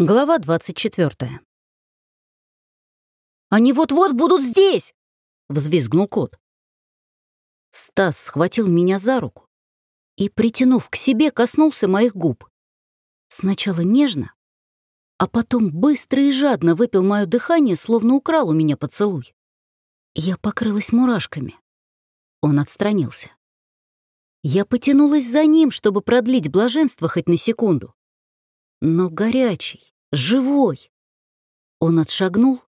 Глава 24. «Они вот-вот будут здесь!» — взвизгнул кот. Стас схватил меня за руку и, притянув к себе, коснулся моих губ. Сначала нежно, а потом быстро и жадно выпил мое дыхание, словно украл у меня поцелуй. Я покрылась мурашками. Он отстранился. Я потянулась за ним, чтобы продлить блаженство хоть на секунду но горячий, живой. Он отшагнул,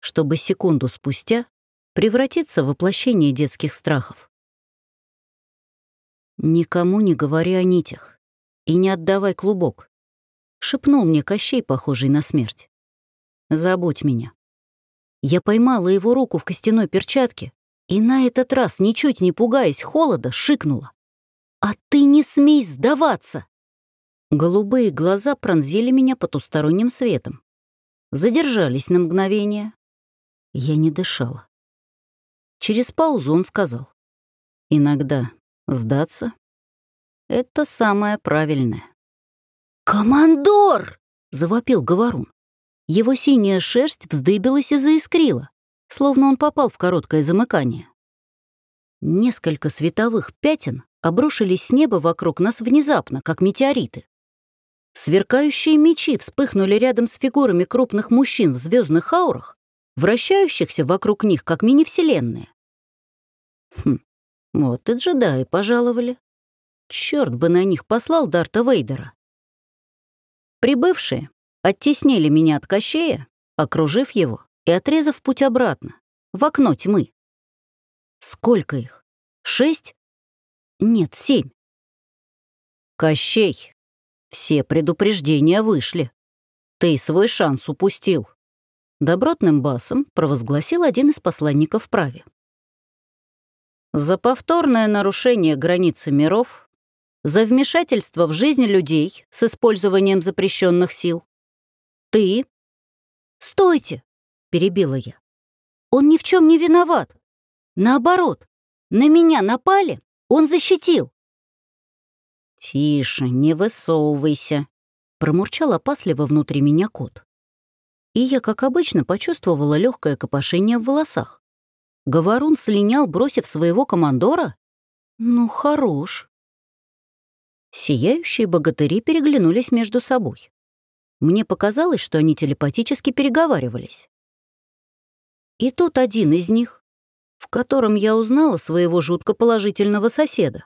чтобы секунду спустя превратиться в воплощение детских страхов. «Никому не говори о нитях и не отдавай клубок», — шепнул мне Кощей, похожий на смерть. «Забудь меня». Я поймала его руку в костяной перчатке и на этот раз, ничуть не пугаясь холода, шикнула. «А ты не смей сдаваться!» Голубые глаза пронзили меня потусторонним светом. Задержались на мгновение. Я не дышала. Через паузу он сказал. «Иногда сдаться — это самое правильное». «Командор!» — завопил Говорун. Его синяя шерсть вздыбилась и заискрила, словно он попал в короткое замыкание. Несколько световых пятен обрушились с неба вокруг нас внезапно, как метеориты. Сверкающие мечи вспыхнули рядом с фигурами крупных мужчин в звездных аурах, вращающихся вокруг них, как мини-вселенные. Хм, вот и джедаи пожаловали. Черт бы на них послал Дарта Вейдера. Прибывшие оттеснили меня от Кощея, окружив его и отрезав путь обратно, в окно тьмы. Сколько их? Шесть? Нет, семь. Кощей, все предупреждения вышли. Ты свой шанс упустил. Добротным басом провозгласил один из посланников праве. За повторное нарушение границы миров, за вмешательство в жизнь людей с использованием запрещенных сил, ты... «Стойте!» — перебила я. «Он ни в чем не виноват. Наоборот, на меня напали, он защитил. «Тише, не высовывайся», — промурчал опасливо внутри меня кот. И я, как обычно, почувствовала легкое копошение в волосах. Говорун слинял, бросив своего командора? Ну, хорош. Сияющие богатыри переглянулись между собой. Мне показалось, что они телепатически переговаривались. И тут один из них, в котором я узнала своего жутко положительного соседа,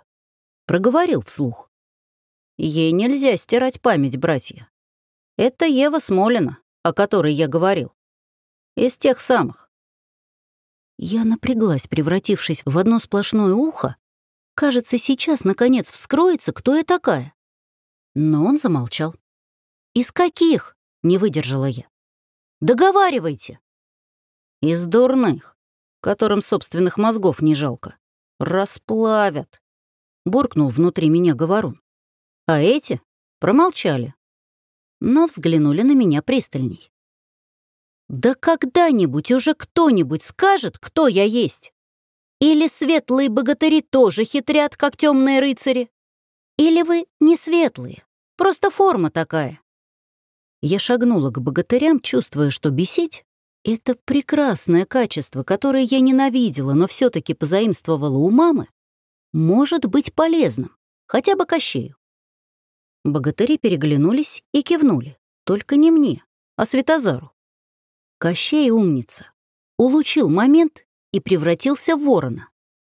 проговорил вслух. Ей нельзя стирать память, братья. Это Ева Смолина, о которой я говорил. Из тех самых. Я напряглась, превратившись в одно сплошное ухо. Кажется, сейчас, наконец, вскроется, кто я такая. Но он замолчал. «Из каких?» — не выдержала я. «Договаривайте!» «Из дурных, которым собственных мозгов не жалко. Расплавят!» — буркнул внутри меня говорун. А эти промолчали, но взглянули на меня пристальней. «Да когда-нибудь уже кто-нибудь скажет, кто я есть? Или светлые богатыри тоже хитрят, как темные рыцари? Или вы не светлые, просто форма такая?» Я шагнула к богатырям, чувствуя, что бесить — это прекрасное качество, которое я ненавидела, но все таки позаимствовала у мамы, может быть полезным, хотя бы Кощею. Богатыри переглянулись и кивнули. Только не мне, а Светозару. Кощей умница. Улучил момент и превратился в ворона.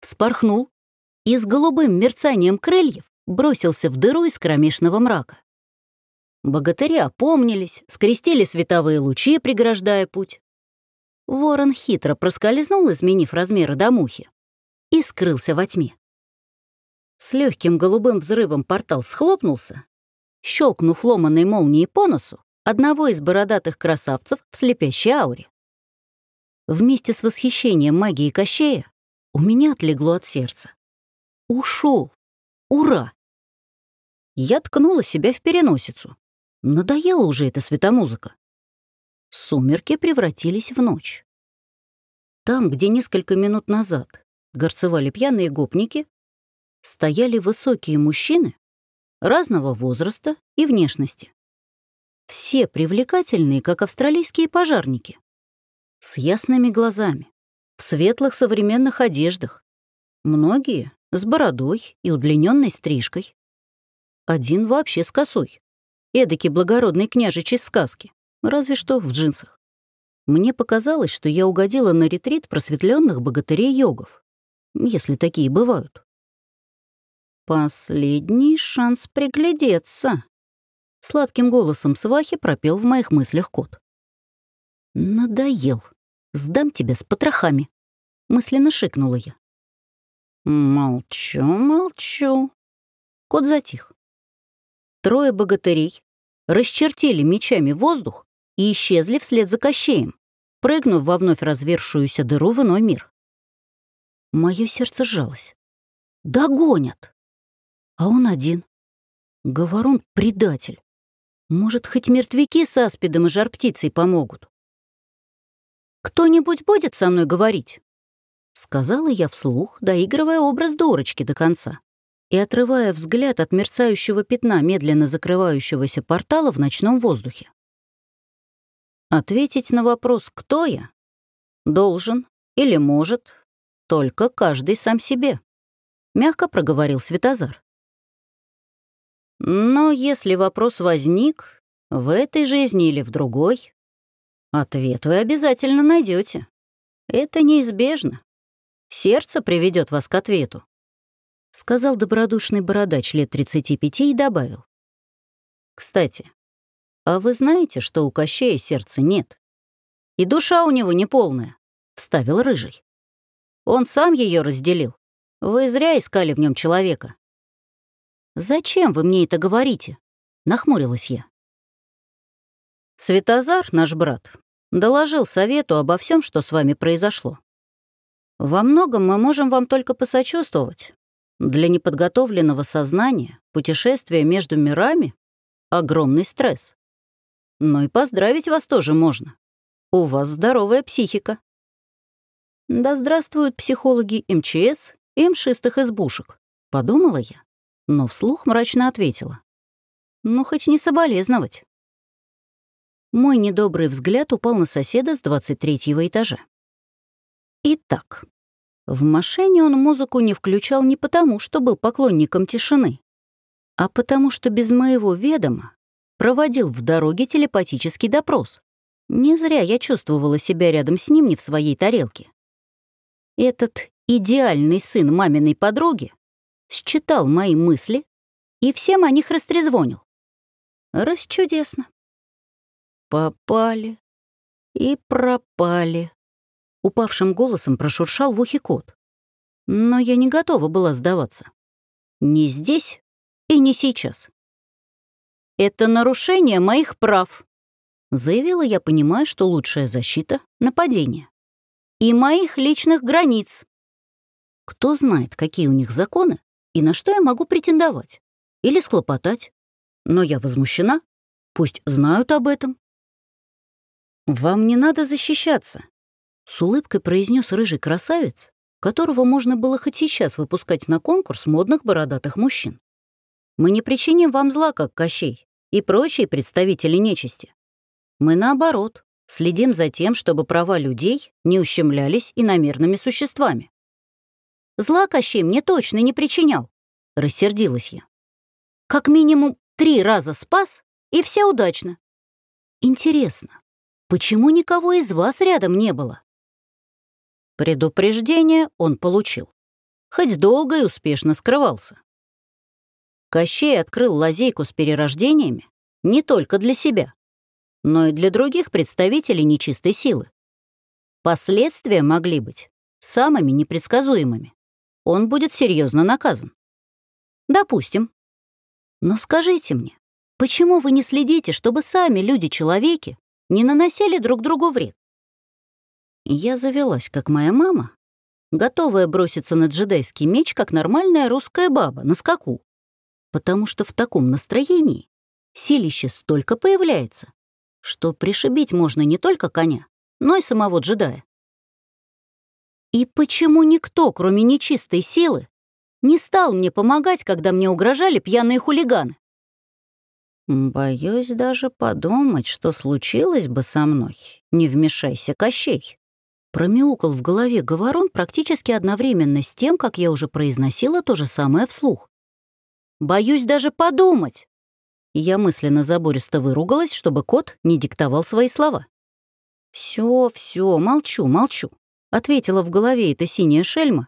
Вспорхнул и с голубым мерцанием крыльев бросился в дыру из кромешного мрака. Богатыри опомнились, скрестили световые лучи, преграждая путь. Ворон хитро проскользнул, изменив размеры до мухи, и скрылся во тьме. С легким голубым взрывом портал схлопнулся, щелкнув ломаной молнией по носу одного из бородатых красавцев в слепящей ауре. Вместе с восхищением магии Кощея у меня отлегло от сердца. Ушел. Ура! Я ткнула себя в переносицу. Надоела уже эта светомузыка. Сумерки превратились в ночь. Там, где несколько минут назад горцевали пьяные гопники, стояли высокие мужчины разного возраста и внешности. Все привлекательные, как австралийские пожарники. С ясными глазами, в светлых современных одеждах. Многие с бородой и удлиненной стрижкой. Один вообще с косой. Эдакий благородный княжич из сказки, разве что в джинсах. Мне показалось, что я угодила на ретрит просветленных богатырей-йогов, если такие бывают. «Последний шанс приглядеться», — сладким голосом свахи пропел в моих мыслях кот. «Надоел. Сдам тебя с потрохами», — мысленно шикнула я. «Молчу, молчу». Кот затих. Трое богатырей расчертили мечами воздух и исчезли вслед за Кощеем, прыгнув во вновь развершуюся дыру в иной мир. Мое сердце сжалось. Догонят! А он один. Говорун — предатель. Может, хоть мертвяки с аспидом и жар-птицей помогут. «Кто-нибудь будет со мной говорить?» Сказала я вслух, доигрывая образ дурочки до конца и отрывая взгляд от мерцающего пятна медленно закрывающегося портала в ночном воздухе. Ответить на вопрос «Кто я?» должен или может только каждый сам себе, мягко проговорил Светозар. Но если вопрос возник, в этой жизни или в другой, ответ вы обязательно найдете. Это неизбежно. Сердце приведет вас к ответу. Сказал добродушный бородач лет 35 и добавил. Кстати, «А вы знаете, что у Кощея сердца нет? И душа у него неполная», — вставил Рыжий. «Он сам ее разделил. Вы зря искали в нем человека». «Зачем вы мне это говорите?» — нахмурилась я. Светозар, наш брат, доложил совету обо всем, что с вами произошло. Во многом мы можем вам только посочувствовать. Для неподготовленного сознания путешествие между мирами — огромный стресс. Но и поздравить вас тоже можно. У вас здоровая психика. Да здравствуют психологи МЧС и мшистых избушек, подумала я, но вслух мрачно ответила. Ну, хоть не соболезновать. Мой недобрый взгляд упал на соседа с 23-го этажа. Итак, в машине он музыку не включал не потому, что был поклонником тишины, а потому что без моего ведома проводил в дороге телепатический допрос. Не зря я чувствовала себя рядом с ним не в своей тарелке. Этот идеальный сын маминой подруги считал мои мысли и всем о них растрезвонил. Расчудесно. Попали и пропали. Упавшим голосом прошуршал в ухе кот. Но я не готова была сдаваться. Не здесь и не сейчас. «Это нарушение моих прав», — заявила я, понимая, что лучшая защита — нападение. «И моих личных границ». Кто знает, какие у них законы и на что я могу претендовать. Или схлопотать. Но я возмущена. Пусть знают об этом. «Вам не надо защищаться», — с улыбкой произнес рыжий красавец, которого можно было хоть сейчас выпускать на конкурс модных бородатых мужчин. Мы не причиним вам зла, как Кощей и прочие представители нечисти. Мы, наоборот, следим за тем, чтобы права людей не ущемлялись иномерными существами. Зла Кощей мне точно не причинял, — рассердилась я. Как минимум три раза спас, и все удачно. Интересно, почему никого из вас рядом не было? Предупреждение он получил, хоть долго и успешно скрывался. Кощей открыл лазейку с перерождениями не только для себя, но и для других представителей нечистой силы. Последствия могли быть самыми непредсказуемыми. Он будет серьезно наказан. Допустим. Но скажите мне, почему вы не следите, чтобы сами люди-человеки не наносили друг другу вред? Я завелась, как моя мама, готовая броситься на джедайский меч, как нормальная русская баба, на скаку потому что в таком настроении силище столько появляется, что пришибить можно не только коня, но и самого джедая. И почему никто, кроме нечистой силы, не стал мне помогать, когда мне угрожали пьяные хулиганы? Боюсь даже подумать, что случилось бы со мной. Не вмешайся, Кощей. Промяукал в голове говорун практически одновременно с тем, как я уже произносила то же самое вслух. «Боюсь даже подумать!» Я мысленно забористо выругалась, чтобы кот не диктовал свои слова. «Все, все, молчу, молчу», — ответила в голове эта синяя шельма.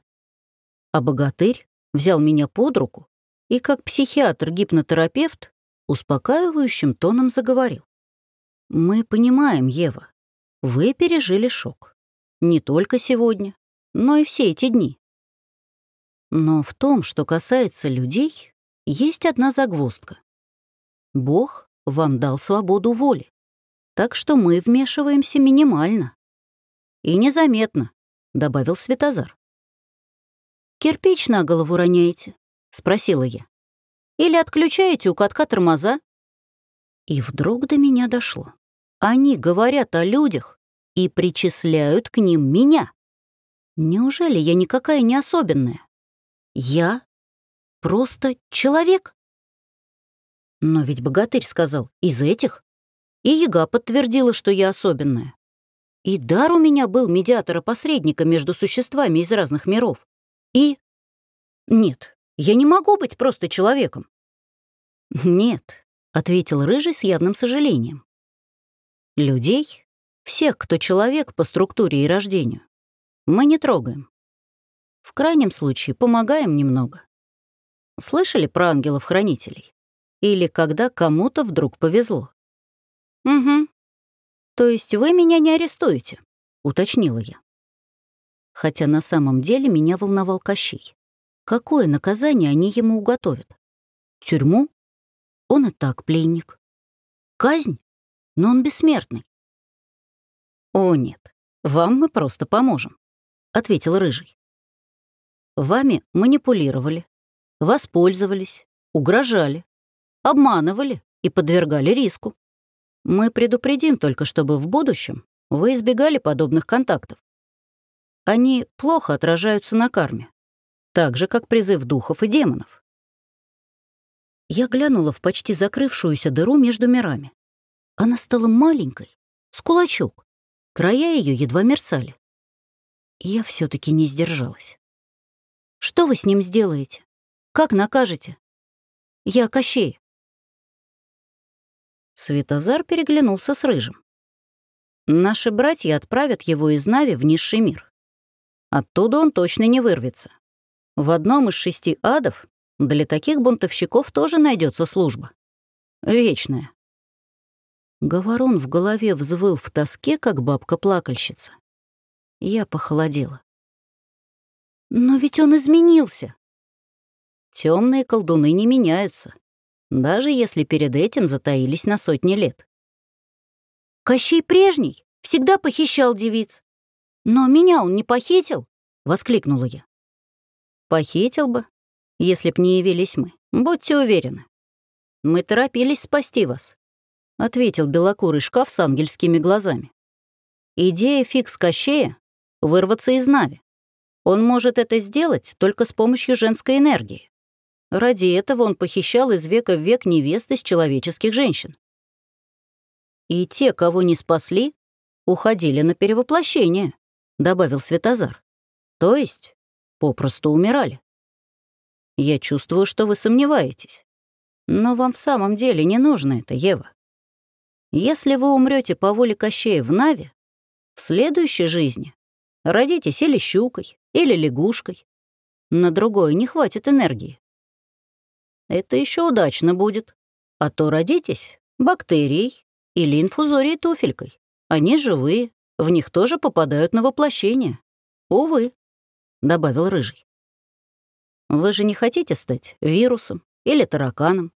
А богатырь взял меня под руку и, как психиатр-гипнотерапевт, успокаивающим тоном заговорил. «Мы понимаем, Ева, вы пережили шок. Не только сегодня, но и все эти дни. Но в том, что касается людей, есть одна загвоздка. Бог вам дал свободу воли, так что мы вмешиваемся минимально. И незаметно, — добавил Светозар. «Кирпич на голову роняете?» — спросила я. Или отключаете у катка тормоза?» И вдруг до меня дошло. Они говорят о людях и причисляют к ним меня. Неужели я никакая не особенная? Я просто человек? Но ведь богатырь сказал, из этих. И яга подтвердила, что я особенная. И дар у меня был медиатора-посредника между существами из разных миров. И... Нет, я не могу быть просто человеком. «Нет», — ответил Рыжий с явным сожалением. «Людей, всех, кто человек по структуре и рождению, мы не трогаем. В крайнем случае помогаем немного. Слышали про ангелов-хранителей? Или когда кому-то вдруг повезло?» «Угу. То есть вы меня не арестуете?» — уточнила я. Хотя на самом деле меня волновал Кощей. Какое наказание они ему уготовят? Тюрьму? Он и так пленник. Казнь? Но он бессмертный. «О, нет, вам мы просто поможем», — ответил Рыжий. «Вами манипулировали, воспользовались, угрожали, обманывали и подвергали риску. Мы предупредим только, чтобы в будущем вы избегали подобных контактов. Они плохо отражаются на карме, так же, как призыв духов и демонов. Я глянула в почти закрывшуюся дыру между мирами. Она стала маленькой, с кулачок. Края ее едва мерцали. Я все таки не сдержалась. «Что вы с ним сделаете? Как накажете?» «Я Кощея». Светозар переглянулся с Рыжим. «Наши братья отправят его из Нави в низший мир. Оттуда он точно не вырвется. В одном из шести адов для таких бунтовщиков тоже найдется служба. Вечная. Говорун в голове взвыл в тоске, как бабка-плакальщица. Я похолодела. «Но ведь он изменился!» Темные колдуны не меняются, даже если перед этим затаились на сотни лет. «Кощей прежний всегда похищал девиц. Но меня он не похитил!» — воскликнула я. «Похитил бы, если б не явились мы. Будьте уверены. Мы торопились спасти вас», — ответил белокурый шкаф с ангельскими глазами. «Идея фикс Кощея — вырваться из Нави. Он может это сделать только с помощью женской энергии. Ради этого он похищал из века в век невест из человеческих женщин. И те, кого не спасли, уходили на перевоплощение», — добавил Светозар. «То есть попросту умирали». Я чувствую, что вы сомневаетесь. Но вам в самом деле не нужно это, Ева. Если вы умрете по воле Кощея в Наве, в следующей жизни родитесь или щукой, или лягушкой. На другое не хватит энергии. Это еще удачно будет. А то родитесь бактерией или инфузорией туфелькой. Они живые, в них тоже попадают на воплощение. Увы, — добавил Рыжий. Вы же не хотите стать вирусом или тараканом?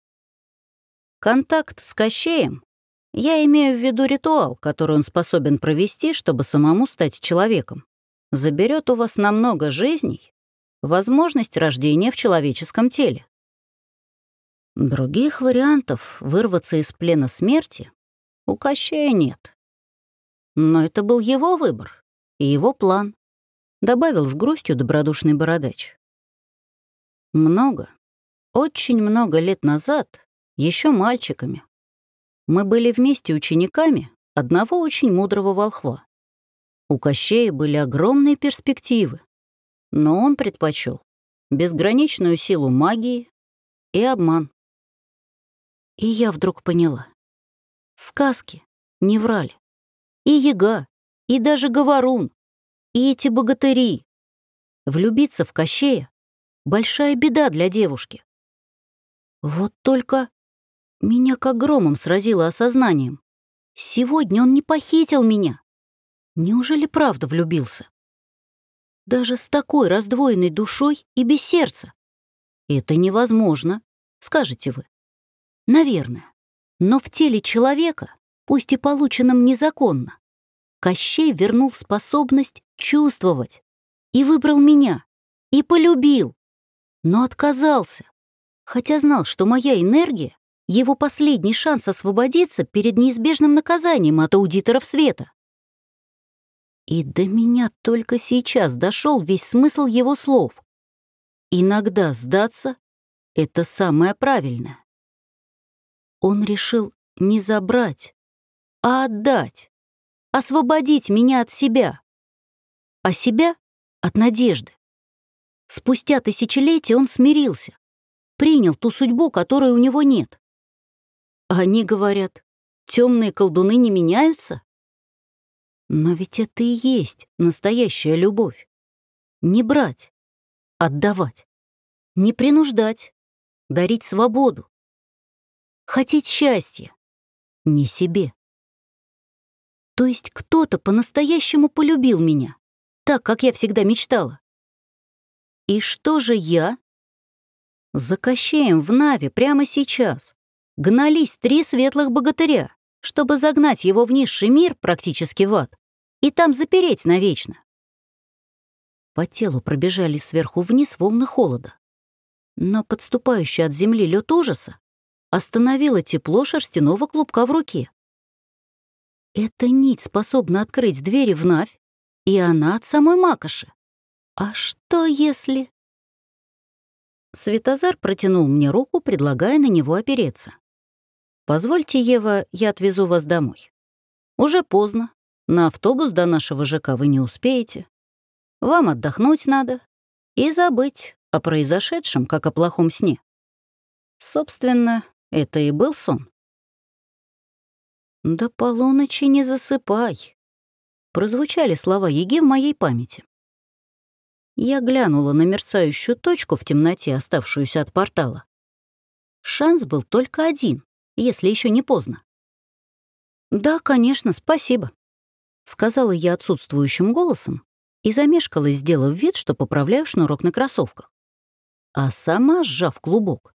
Контакт с Кощеем я имею в виду ритуал, который он способен провести, чтобы самому стать человеком. Заберет у вас намного жизней возможность рождения в человеческом теле. Других вариантов вырваться из плена смерти у Кощея нет. Но это был его выбор и его план, добавил с грустью добродушный бородач. Много, очень много лет назад, еще мальчиками, Мы были вместе учениками одного очень мудрого волхва. У Кощея были огромные перспективы, но он предпочел безграничную силу магии и обман. И я вдруг поняла. Сказки не врали. И яга, и даже говорун, и эти богатыри. Влюбиться в Кощея — большая беда для девушки. Вот только меня как громом сразило осознанием. Сегодня он не похитил меня. Неужели правда влюбился? Даже с такой раздвоенной душой и без сердца. Это невозможно, скажете вы. Наверное. Но в теле человека, пусть и полученном незаконно, Кощей вернул способность чувствовать и выбрал меня, и полюбил, но отказался, хотя знал, что моя энергия — его последний шанс освободиться перед неизбежным наказанием от аудиторов света. И до меня только сейчас дошел весь смысл его слов. Иногда сдаться — это самое правильное. Он решил не забрать, а отдать, освободить меня от себя, а себя — от надежды. Спустя тысячелетия он смирился, принял ту судьбу, которой у него нет. Они говорят, темные колдуны не меняются? Но ведь это и есть настоящая любовь. Не брать, отдавать, не принуждать, дарить свободу, хотеть счастья, не себе. То есть кто-то по-настоящему полюбил меня, так, как я всегда мечтала. И что же я? За в Наве прямо сейчас гнались три светлых богатыря чтобы загнать его в низший мир, практически в ад, и там запереть навечно. По телу пробежали сверху вниз волны холода. Но подступающий от земли лед ужаса остановило тепло шерстяного клубка в руке. Эта нить способна открыть двери в Навь, и она от самой Макоши. А что если... Светозар протянул мне руку, предлагая на него опереться. «Позвольте, Ева, я отвезу вас домой. Уже поздно. На автобус до нашего ЖК вы не успеете. Вам отдохнуть надо и забыть о произошедшем, как о плохом сне. Собственно, это и был сон. «До полуночи не засыпай», — прозвучали слова Еги в моей памяти. Я глянула на мерцающую точку в темноте, оставшуюся от портала. Шанс был только один если еще не поздно. «Да, конечно, спасибо», — сказала я отсутствующим голосом и замешкалась, сделав вид, что поправляю шнурок на кроссовках. А сама, сжав клубок,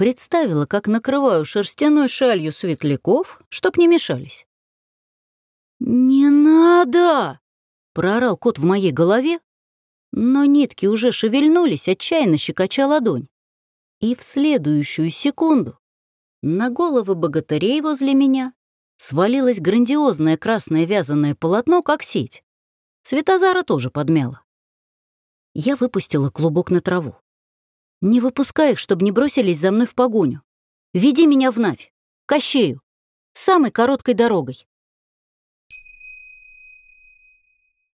представила, как накрываю шерстяной шалью светляков, чтоб не мешались. «Не надо!» — проорал кот в моей голове, но нитки уже шевельнулись, отчаянно щекоча ладонь. И в следующую секунду на головы богатырей возле меня свалилось грандиозное красное вязаное полотно, как сеть. Светозара тоже подмяла. Я выпустила клубок на траву. «Не выпускай их, чтобы не бросились за мной в погоню. Веди меня в Навь, Кощею, самой короткой дорогой.